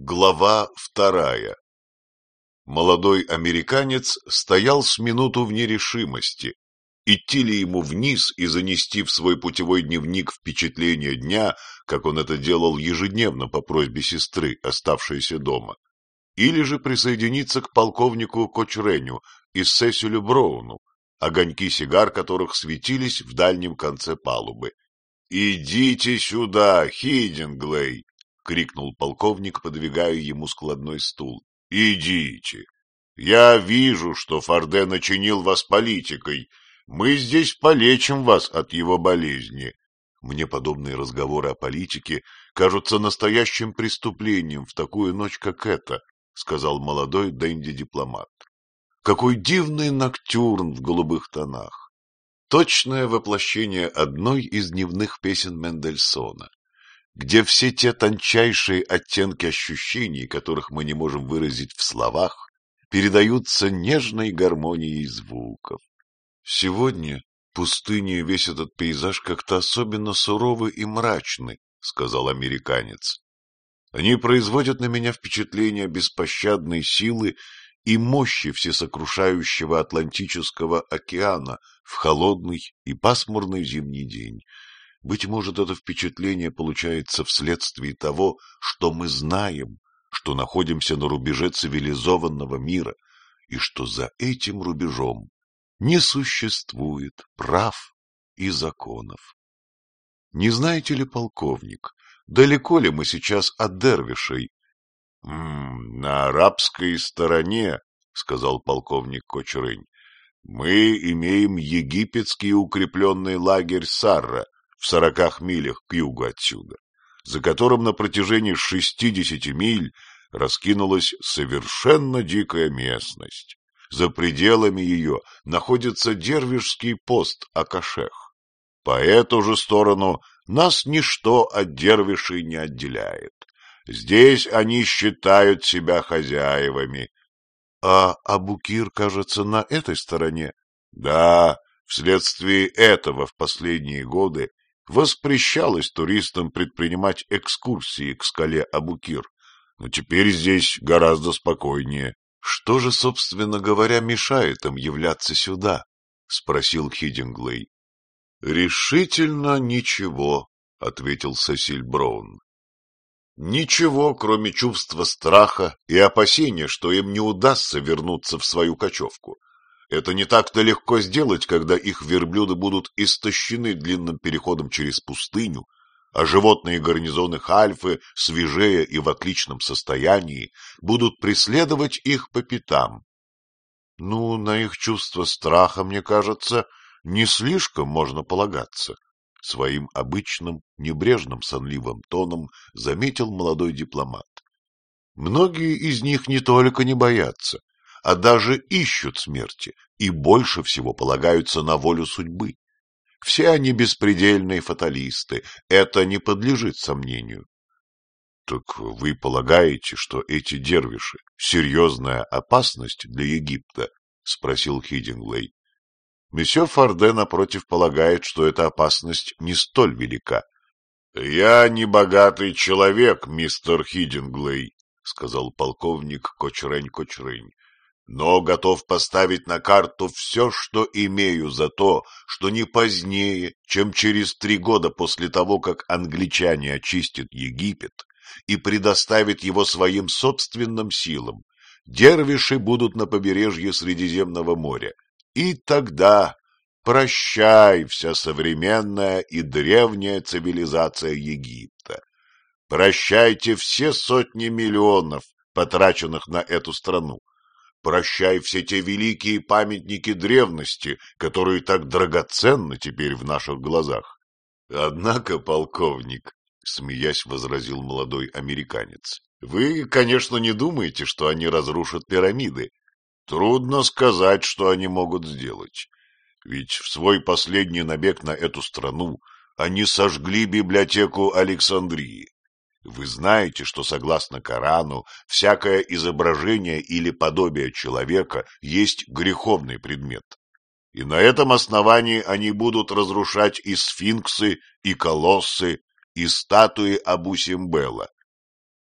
Глава вторая Молодой американец стоял с минуту в нерешимости, идти ли ему вниз и занести в свой путевой дневник впечатления дня, как он это делал ежедневно по просьбе сестры, оставшейся дома, или же присоединиться к полковнику Кочреню и Сесилю Броуну, огоньки сигар которых светились в дальнем конце палубы. «Идите сюда, Хидинглей!» — крикнул полковник, подвигая ему складной стул. — Идите. Я вижу, что Форде начинил вас политикой. Мы здесь полечим вас от его болезни. Мне подобные разговоры о политике кажутся настоящим преступлением в такую ночь, как эта, — сказал молодой Дэнди-дипломат. Какой дивный ноктюрн в голубых тонах! Точное воплощение одной из дневных песен Мендельсона где все те тончайшие оттенки ощущений, которых мы не можем выразить в словах, передаются нежной гармонией звуков. Сегодня пустыня и весь этот пейзаж как-то особенно суровы и мрачны, — сказал американец. Они производят на меня впечатление беспощадной силы и мощи всесокрушающего Атлантического океана в холодный и пасмурный зимний день. Быть может, это впечатление получается вследствие того, что мы знаем, что находимся на рубеже цивилизованного мира, и что за этим рубежом не существует прав и законов. Не знаете ли, полковник, далеко ли мы сейчас от дервишей? — На арабской стороне, — сказал полковник Кочерынь, — мы имеем египетский укрепленный лагерь Сарра — в сороках милях к югу отсюда, за которым на протяжении шестидесяти миль раскинулась совершенно дикая местность. За пределами ее находится дервишский пост Акашех. По эту же сторону нас ничто от дервишей не отделяет. Здесь они считают себя хозяевами. А Абукир, кажется, на этой стороне? Да, вследствие этого в последние годы воспрещалось туристам предпринимать экскурсии к скале Абукир, но теперь здесь гораздо спокойнее. — Что же, собственно говоря, мешает им являться сюда? — спросил Хидинглей. — Решительно ничего, — ответил Сесиль Браун. Ничего, кроме чувства страха и опасения, что им не удастся вернуться в свою кочевку. Это не так-то легко сделать, когда их верблюды будут истощены длинным переходом через пустыню, а животные гарнизоны Хальфы, свежее и в отличном состоянии, будут преследовать их по пятам. Ну, на их чувство страха, мне кажется, не слишком можно полагаться. Своим обычным, небрежным, сонливым тоном заметил молодой дипломат. Многие из них не только не боятся, а даже ищут смерти и больше всего полагаются на волю судьбы. Все они беспредельные фаталисты, это не подлежит сомнению. — Так вы полагаете, что эти дервиши — серьезная опасность для Египта? — спросил Хидинглей. Месье Фарде, напротив, полагает, что эта опасность не столь велика. — Я не богатый человек, мистер Хидинглей, — сказал полковник Кочрень-Кочрень но готов поставить на карту все, что имею за то, что не позднее, чем через три года после того, как англичане очистят Египет и предоставят его своим собственным силам, дервиши будут на побережье Средиземного моря. И тогда прощай вся современная и древняя цивилизация Египта. Прощайте все сотни миллионов, потраченных на эту страну Прощай все те великие памятники древности, которые так драгоценны теперь в наших глазах. Однако, полковник, — смеясь возразил молодой американец, — вы, конечно, не думаете, что они разрушат пирамиды. Трудно сказать, что они могут сделать. Ведь в свой последний набег на эту страну они сожгли библиотеку Александрии. Вы знаете, что согласно Корану всякое изображение или подобие человека есть греховный предмет. И на этом основании они будут разрушать и сфинксы, и колоссы, и статуи Абу Симбела.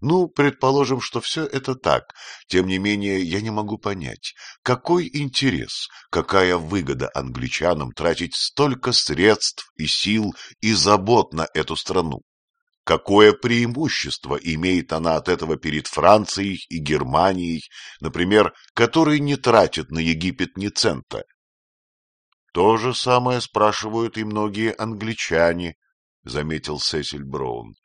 Ну, предположим, что все это так. Тем не менее, я не могу понять, какой интерес, какая выгода англичанам тратить столько средств и сил и забот на эту страну? Какое преимущество имеет она от этого перед Францией и Германией, например, которые не тратят на Египет ни цента? То же самое спрашивают и многие англичане, заметил Сесиль Браун.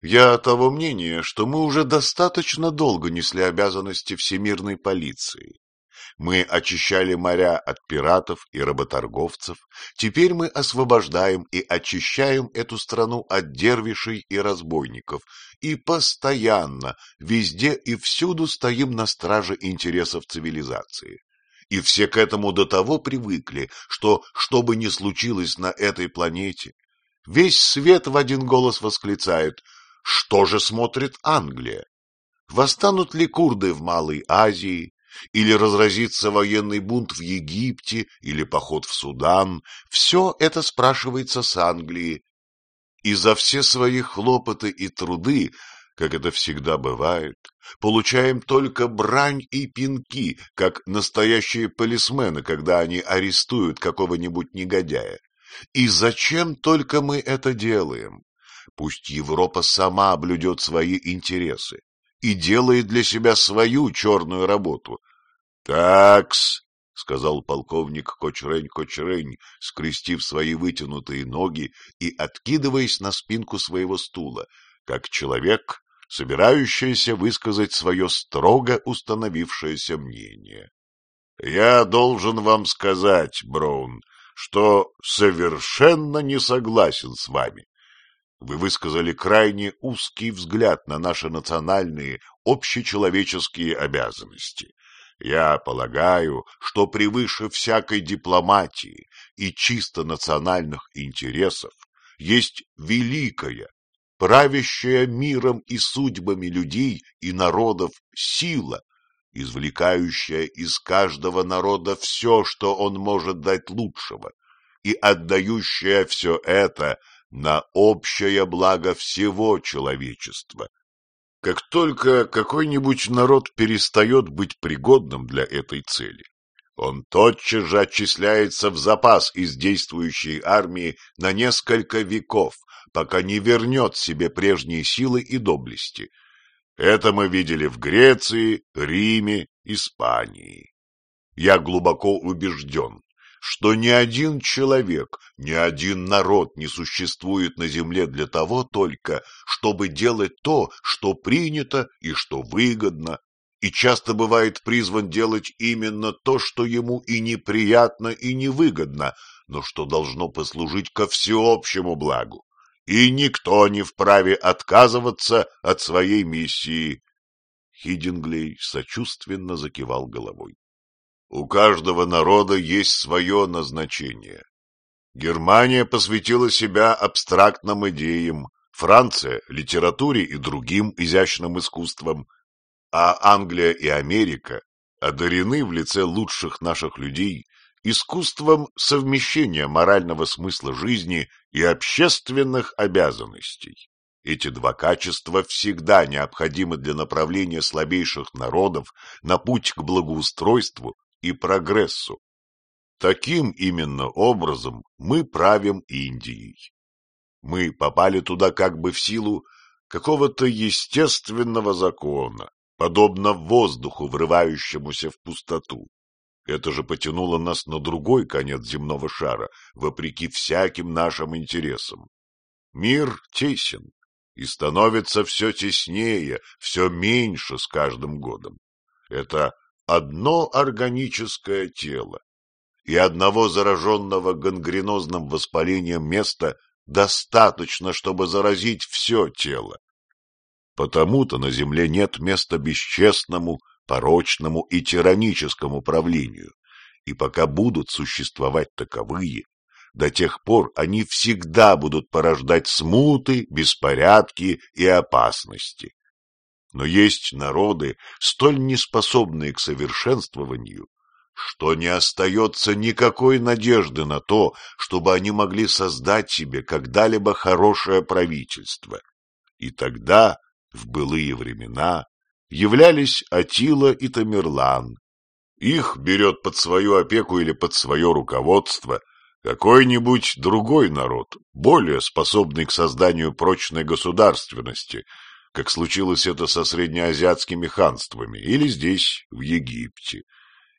Я того мнения, что мы уже достаточно долго несли обязанности всемирной полиции. Мы очищали моря от пиратов и работорговцев, теперь мы освобождаем и очищаем эту страну от дервишей и разбойников, и постоянно, везде и всюду стоим на страже интересов цивилизации. И все к этому до того привыкли, что, что бы ни случилось на этой планете, весь свет в один голос восклицает – что же смотрит Англия? Восстанут ли курды в Малой Азии, или разразится военный бунт в Египте, или поход в Судан? Все это спрашивается с Англии. И за все свои хлопоты и труды, как это всегда бывает, получаем только брань и пинки, как настоящие полисмены, когда они арестуют какого-нибудь негодяя. И зачем только мы это делаем? Пусть Европа сама блюдет свои интересы и делает для себя свою черную работу. — Такс, — сказал полковник Кочрень-Кочрень, скрестив свои вытянутые ноги и откидываясь на спинку своего стула, как человек, собирающийся высказать свое строго установившееся мнение. — Я должен вам сказать, Браун, что совершенно не согласен с вами. Вы высказали крайне узкий взгляд на наши национальные, общечеловеческие обязанности. Я полагаю, что превыше всякой дипломатии и чисто национальных интересов есть великая, правящая миром и судьбами людей и народов сила, извлекающая из каждого народа все, что он может дать лучшего, и отдающая все это на общее благо всего человечества. Как только какой-нибудь народ перестает быть пригодным для этой цели, он тотчас же отчисляется в запас из действующей армии на несколько веков, пока не вернет себе прежние силы и доблести. Это мы видели в Греции, Риме, Испании. Я глубоко убежден, что ни один человек, ни один народ не существует на земле для того только, чтобы делать то, что принято и что выгодно, и часто бывает призван делать именно то, что ему и неприятно, и невыгодно, но что должно послужить ко всеобщему благу. И никто не вправе отказываться от своей миссии. Хидинглей сочувственно закивал головой. У каждого народа есть свое назначение. Германия посвятила себя абстрактным идеям, Франция – литературе и другим изящным искусствам, а Англия и Америка одарены в лице лучших наших людей искусством совмещения морального смысла жизни и общественных обязанностей. Эти два качества всегда необходимы для направления слабейших народов на путь к благоустройству и прогрессу. Таким именно образом мы правим Индией. Мы попали туда как бы в силу какого-то естественного закона, подобно воздуху, врывающемуся в пустоту. Это же потянуло нас на другой конец земного шара, вопреки всяким нашим интересам. Мир тесен и становится все теснее, все меньше с каждым годом. Это одно органическое тело, и одного зараженного гангренозным воспалением места достаточно, чтобы заразить все тело. Потому-то на земле нет места бесчестному, порочному и тираническому правлению, и пока будут существовать таковые, до тех пор они всегда будут порождать смуты, беспорядки и опасности. Но есть народы, столь неспособные к совершенствованию, что не остается никакой надежды на то, чтобы они могли создать себе когда-либо хорошее правительство. И тогда в былые времена являлись Атила и Тамерлан. Их берет под свою опеку или под свое руководство какой-нибудь другой народ, более способный к созданию прочной государственности, как случилось это со среднеазиатскими ханствами или здесь, в Египте.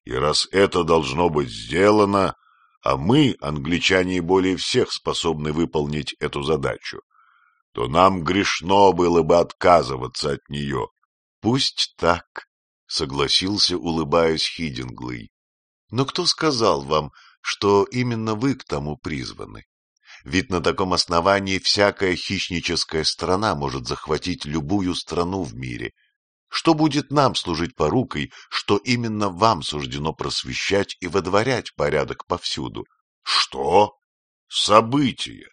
И раз это должно быть сделано, а мы, англичане, более всех способны выполнить эту задачу, то нам грешно было бы отказываться от нее. — Пусть так, — согласился, улыбаясь Хидинглый. — Но кто сказал вам, что именно вы к тому призваны? Ведь на таком основании всякая хищническая страна может захватить любую страну в мире, что будет нам служить порукой, что именно вам суждено просвещать и водворять порядок повсюду? Что? События.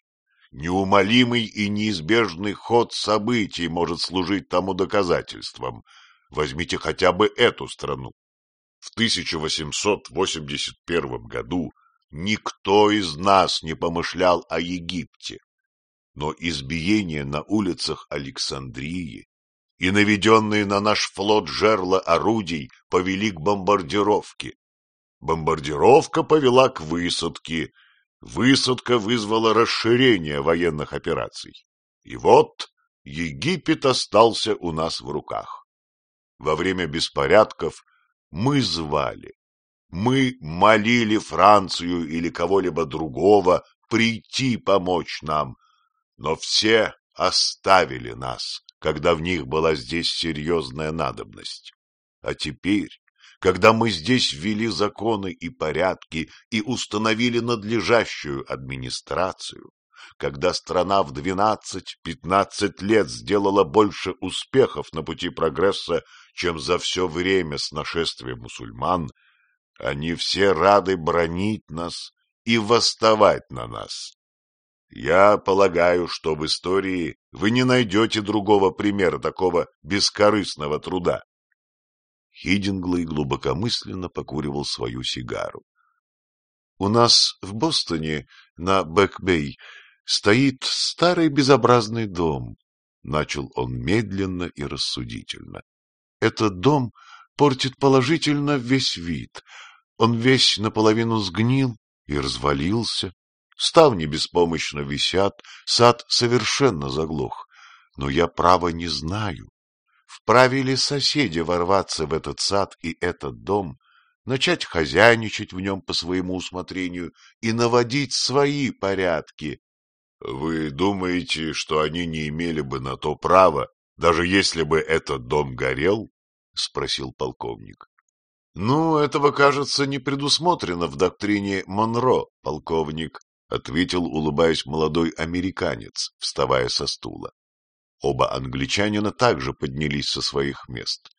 Неумолимый и неизбежный ход событий может служить тому доказательством. Возьмите хотя бы эту страну. В 1881 году никто из нас не помышлял о Египте. Но избиение на улицах Александрии и наведенные на наш флот жерла орудий повели к бомбардировке. Бомбардировка повела к высадке, высадка вызвала расширение военных операций. И вот Египет остался у нас в руках. Во время беспорядков мы звали, мы молили Францию или кого-либо другого прийти помочь нам, но все оставили нас когда в них была здесь серьезная надобность. А теперь, когда мы здесь ввели законы и порядки и установили надлежащую администрацию, когда страна в 12-15 лет сделала больше успехов на пути прогресса, чем за все время с нашествием мусульман, они все рады бронить нас и восставать на нас. Я полагаю, что в истории вы не найдете другого примера такого бескорыстного труда. Хидинглей глубокомысленно покуривал свою сигару. — У нас в Бостоне, на Бэкбей, стоит старый безобразный дом, — начал он медленно и рассудительно. Этот дом портит положительно весь вид. Он весь наполовину сгнил и развалился, Ставни беспомощно висят, сад совершенно заглох. Но я право не знаю, вправе ли соседи ворваться в этот сад и этот дом, начать хозяйничать в нем по своему усмотрению и наводить свои порядки. — Вы думаете, что они не имели бы на то права, даже если бы этот дом горел? — спросил полковник. — Ну, этого, кажется, не предусмотрено в доктрине Монро, полковник, — ответил, улыбаясь молодой американец, вставая со стула. Оба англичанина также поднялись со своих мест.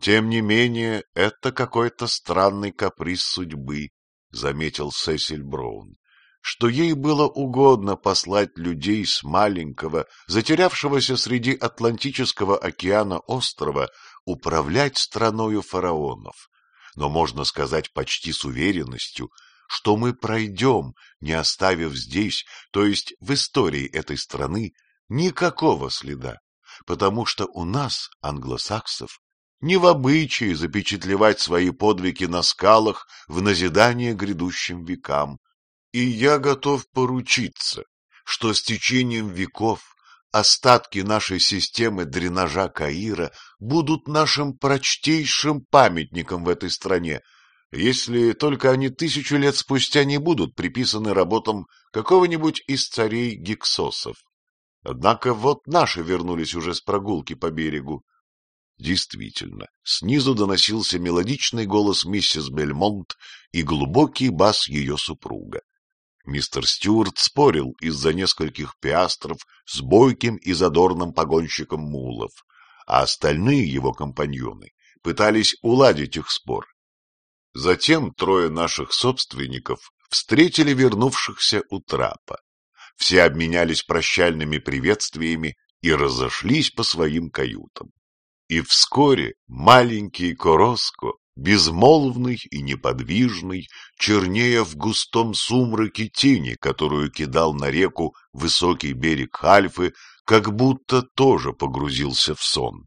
«Тем не менее, это какой-то странный каприз судьбы», — заметил Сесиль Браун, «что ей было угодно послать людей с маленького, затерявшегося среди Атлантического океана острова, управлять страною фараонов. Но можно сказать почти с уверенностью, что мы пройдем, не оставив здесь, то есть в истории этой страны, никакого следа, потому что у нас, англосаксов, не в обычае запечатлевать свои подвиги на скалах в назидание грядущим векам. И я готов поручиться, что с течением веков остатки нашей системы дренажа Каира будут нашим прочтейшим памятником в этой стране, если только они тысячу лет спустя не будут приписаны работам какого-нибудь из царей гиксосов. Однако вот наши вернулись уже с прогулки по берегу. Действительно, снизу доносился мелодичный голос миссис Бельмонт и глубокий бас ее супруга. Мистер Стюарт спорил из-за нескольких пиастров с бойким и задорным погонщиком мулов, а остальные его компаньоны пытались уладить их спор Затем трое наших собственников встретили вернувшихся у трапа. Все обменялись прощальными приветствиями и разошлись по своим каютам. И вскоре маленький Короско безмолвный и неподвижный, чернея в густом сумраке тени, которую кидал на реку высокий берег Альфы, как будто тоже погрузился в сон.